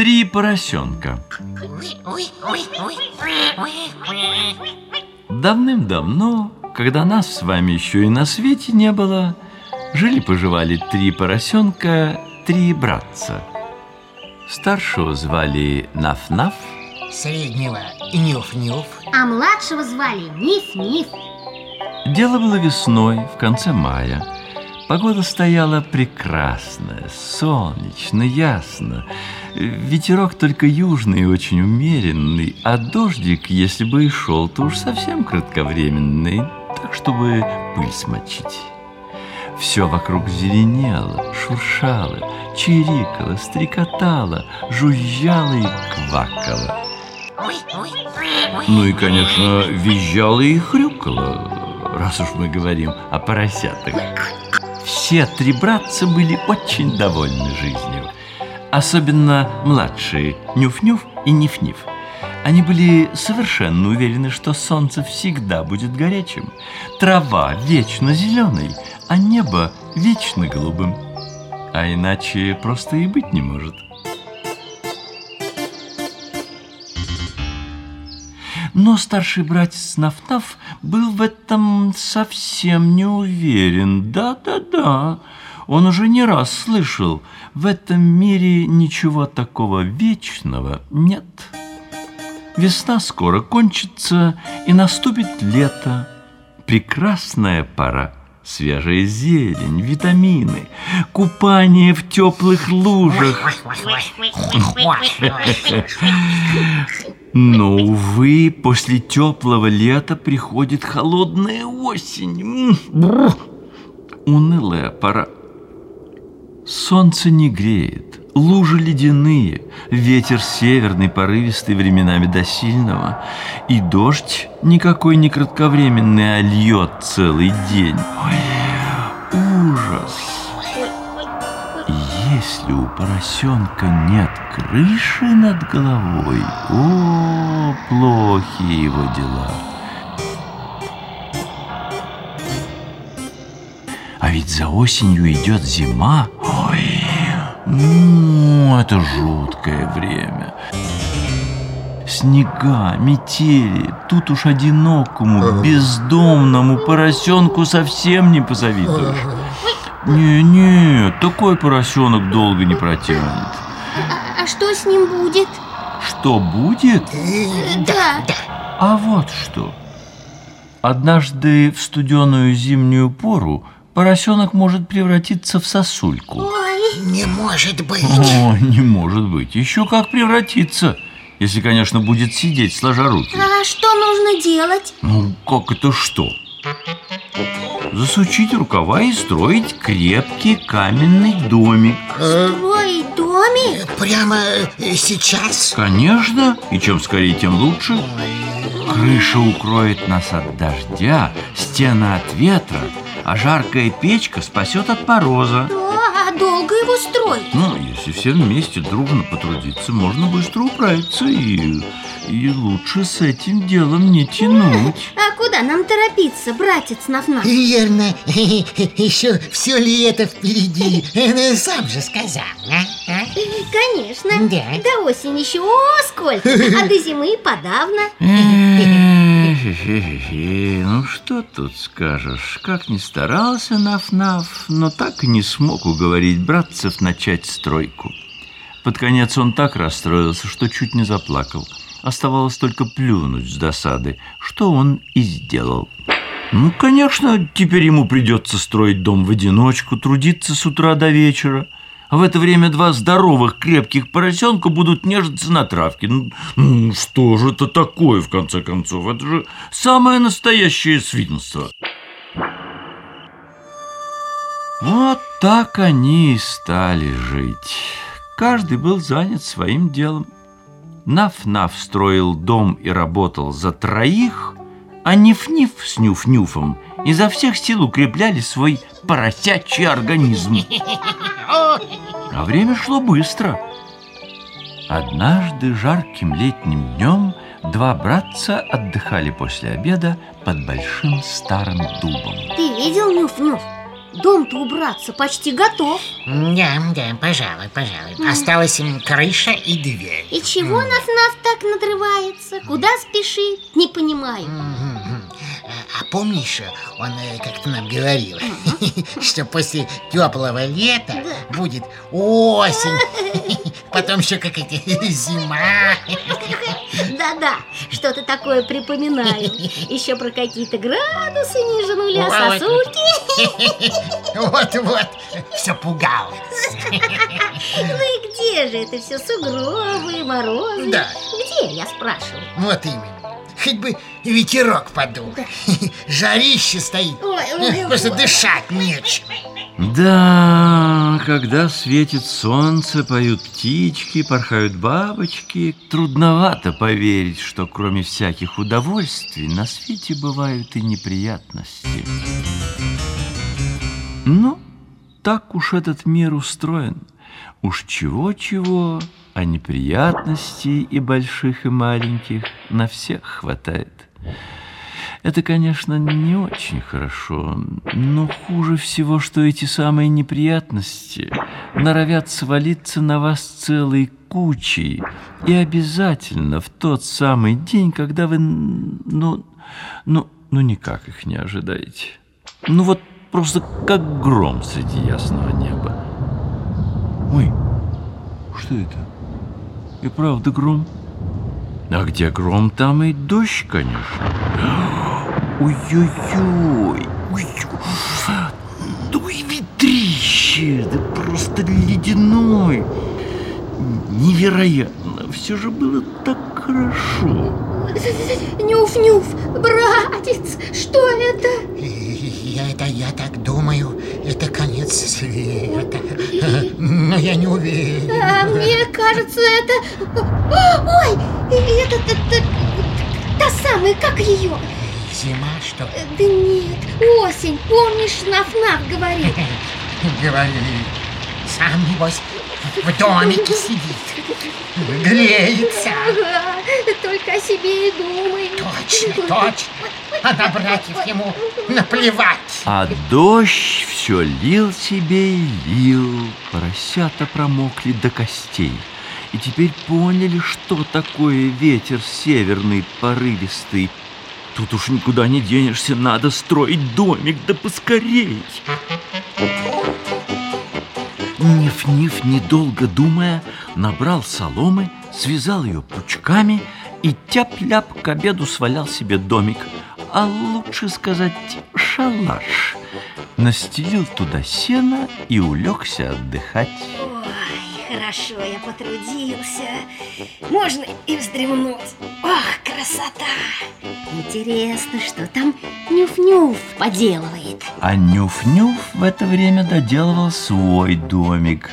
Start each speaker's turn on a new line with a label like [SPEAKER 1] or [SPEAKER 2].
[SPEAKER 1] Три поросенка. Давным-давно, когда нас с вами еще и на свете не было, жили-поживали три поросенка, три братца. Старшего звали Наф-Наф,
[SPEAKER 2] Среднего Нюф-Нюф.
[SPEAKER 3] А младшего звали Ниф-Ниф.
[SPEAKER 1] Дело было весной, в конце мая. Погода стояла прекрасная, солнечно, ясно. Ветерок только южный, очень умеренный, а дождик, если бы и шел, то уж совсем кратковременный, так, чтобы пыль смочить. Все вокруг зеленело, шуршало, чирикало, стрекотало, жужжало и квакало. Ну и, конечно, визжало и хрюкало, раз уж мы говорим о поросятах. Все три братца были очень довольны жизнью. Особенно младшие Нюф-Нюф и Ниф-Ниф. Они были совершенно уверены, что солнце всегда будет горячим, трава вечно зеленой, а небо вечно голубым. А иначе просто и быть не может. Но старший братец Наф-Наф был в этом совсем не уверен. Да-да-да, он уже не раз слышал, в этом мире ничего такого вечного нет. Весна скоро кончится, и наступит лето. Прекрасная пора. Свежая зелень, витамины, купание в теплых лужах. Но, увы, после теплого лета приходит холодная осень. Бррр. Унылая пора. Солнце не греет, лужи ледяные, ветер северный, порывистый, временами до сильного, и дождь никакой не кратковременный, а льет целый день. Ой, ужас! Если у поросенка нет крыши над головой, о, плохи его дела. А ведь за осенью идет зима. Ой, ну, это жуткое время. Снега, метели, тут уж одинокому, бездомному поросенку совсем не позавидуешь. Не-не, такой поросенок долго не протянет.
[SPEAKER 3] А, а что с ним будет?
[SPEAKER 1] Что будет?
[SPEAKER 3] Да.
[SPEAKER 1] А вот что. Однажды в студеную зимнюю пору поросенок может превратиться в сосульку.
[SPEAKER 3] Ой,
[SPEAKER 2] Не может быть.
[SPEAKER 1] О, не может быть. Еще как превратиться. Если, конечно, будет сидеть, сложа руки.
[SPEAKER 3] а что нужно делать?
[SPEAKER 1] Ну, как это что? Засучить рукава и строить крепкий каменный домик.
[SPEAKER 3] Строить домик?
[SPEAKER 2] Прямо э, сейчас?
[SPEAKER 1] Конечно, и чем скорее, тем лучше. Крыша укроет нас от дождя, стены от ветра, а жаркая печка спасет от мороза.
[SPEAKER 3] Да, а долго его строить?
[SPEAKER 1] Ну, если все вместе дружно потрудиться, можно быстро управиться и, и лучше с этим делом не тянуть.
[SPEAKER 3] А куда нам торопиться, братец Наф-Наф?
[SPEAKER 2] Верно. Еще все лето впереди. Э, Сам же сказал. а? А?
[SPEAKER 3] Конечно.
[SPEAKER 2] Да.
[SPEAKER 3] До осени еще о, сколько, а до зимы и подавно.
[SPEAKER 1] Эхе-хе-хе, Ну что тут скажешь? Как ни старался Наф-Наф, но так и не смог уговорить братцев начать стройку. Под конец он так расстроился, что чуть не заплакал. Оставалось только плюнуть с досады, что он и сделал. Ну, конечно, теперь ему придется строить дом в одиночку, трудиться с утра до вечера. А в это время два здоровых, крепких поросенка будут нежиться на травке. Ну, что же это такое, в конце концов? Это же самое настоящее свинство. Вот так они и стали жить. Каждый был занят своим делом. Наф-Наф строил дом и работал за троих, а Ниф-Ниф с Нюф-Нюфом изо всех сил укрепляли свой поросячий организм. А время шло быстро. Однажды жарким летним днем два братца отдыхали после обеда под большим старым дубом.
[SPEAKER 3] Ты видел Нюф-Нюф? дом-то убраться почти готов
[SPEAKER 2] Да, да, пожалуй, пожалуй Осталась им крыша и дверь
[SPEAKER 3] И чего нас-нас так надрывается? Куда спешит? Не понимаю
[SPEAKER 2] Мгм. А помнишь, он э, как-то нам говорил, что после теплого лета будет осень, потом еще как эти зима.
[SPEAKER 3] Да-да, что-то такое припоминаю Еще про какие-то градусы ниже нуля, сосульки
[SPEAKER 2] Вот-вот, все пугал.
[SPEAKER 3] Ну и где же это все? Сугробы, морозы
[SPEAKER 2] Да.
[SPEAKER 3] Где, я спрашиваю?
[SPEAKER 2] Вот именно. Хоть бы ветерок подул. Жарище стоит.
[SPEAKER 3] Ой, ой,
[SPEAKER 2] Просто
[SPEAKER 3] ой.
[SPEAKER 2] дышать нечем.
[SPEAKER 1] Да, когда светит солнце, поют птички, порхают бабочки, трудновато поверить, что кроме всяких удовольствий на свете бывают и неприятности. Ну, так уж этот мир устроен. Уж чего-чего, а неприятностей и больших, и маленьких на всех хватает. Это, конечно, не очень хорошо, но хуже всего, что эти самые неприятности норовят свалиться на вас целой кучей, и обязательно в тот самый день, когда вы, ну, ну, ну никак их не ожидаете. Ну вот просто как гром среди ясного неба. Ой, что это? И правда гром? А где гром, там и дождь, конечно. Ой-ой-ой, ой, дуй ветрище, да просто ледяной. Невероятно, все же было так хорошо.
[SPEAKER 3] Нюф-нюф, братец, что это?
[SPEAKER 2] Я, это, я так думаю, это конец света. Но я не уверен.
[SPEAKER 3] А мне кажется, это... Ой, это, это, та самая, как ее?
[SPEAKER 2] Зима, что ли?
[SPEAKER 3] Да нет, осень, помнишь, Наф-Наф говорит
[SPEAKER 2] Говорили. Сам, небось, в домике сидит. Греется.
[SPEAKER 3] Ага, только о себе и думает
[SPEAKER 2] Точно, точно. А на братьев ему наплевать.
[SPEAKER 1] А дождь все лил себе и лил. Поросята промокли до костей. И теперь поняли, что такое ветер северный, порывистый. Тут уж никуда не денешься, надо строить домик, да поскорей. Ниф-Ниф, недолго думая, набрал соломы, связал ее пучками и тяп-ляп к обеду свалял себе домик, а лучше сказать шалаш. Настелил туда сено и улегся отдыхать.
[SPEAKER 3] Хорошо я потрудился. Можно и вздремнуть. Ох, красота! Интересно, что там Нюф-Нюф поделывает.
[SPEAKER 1] А Нюф-Нюф в это время доделывал свой домик.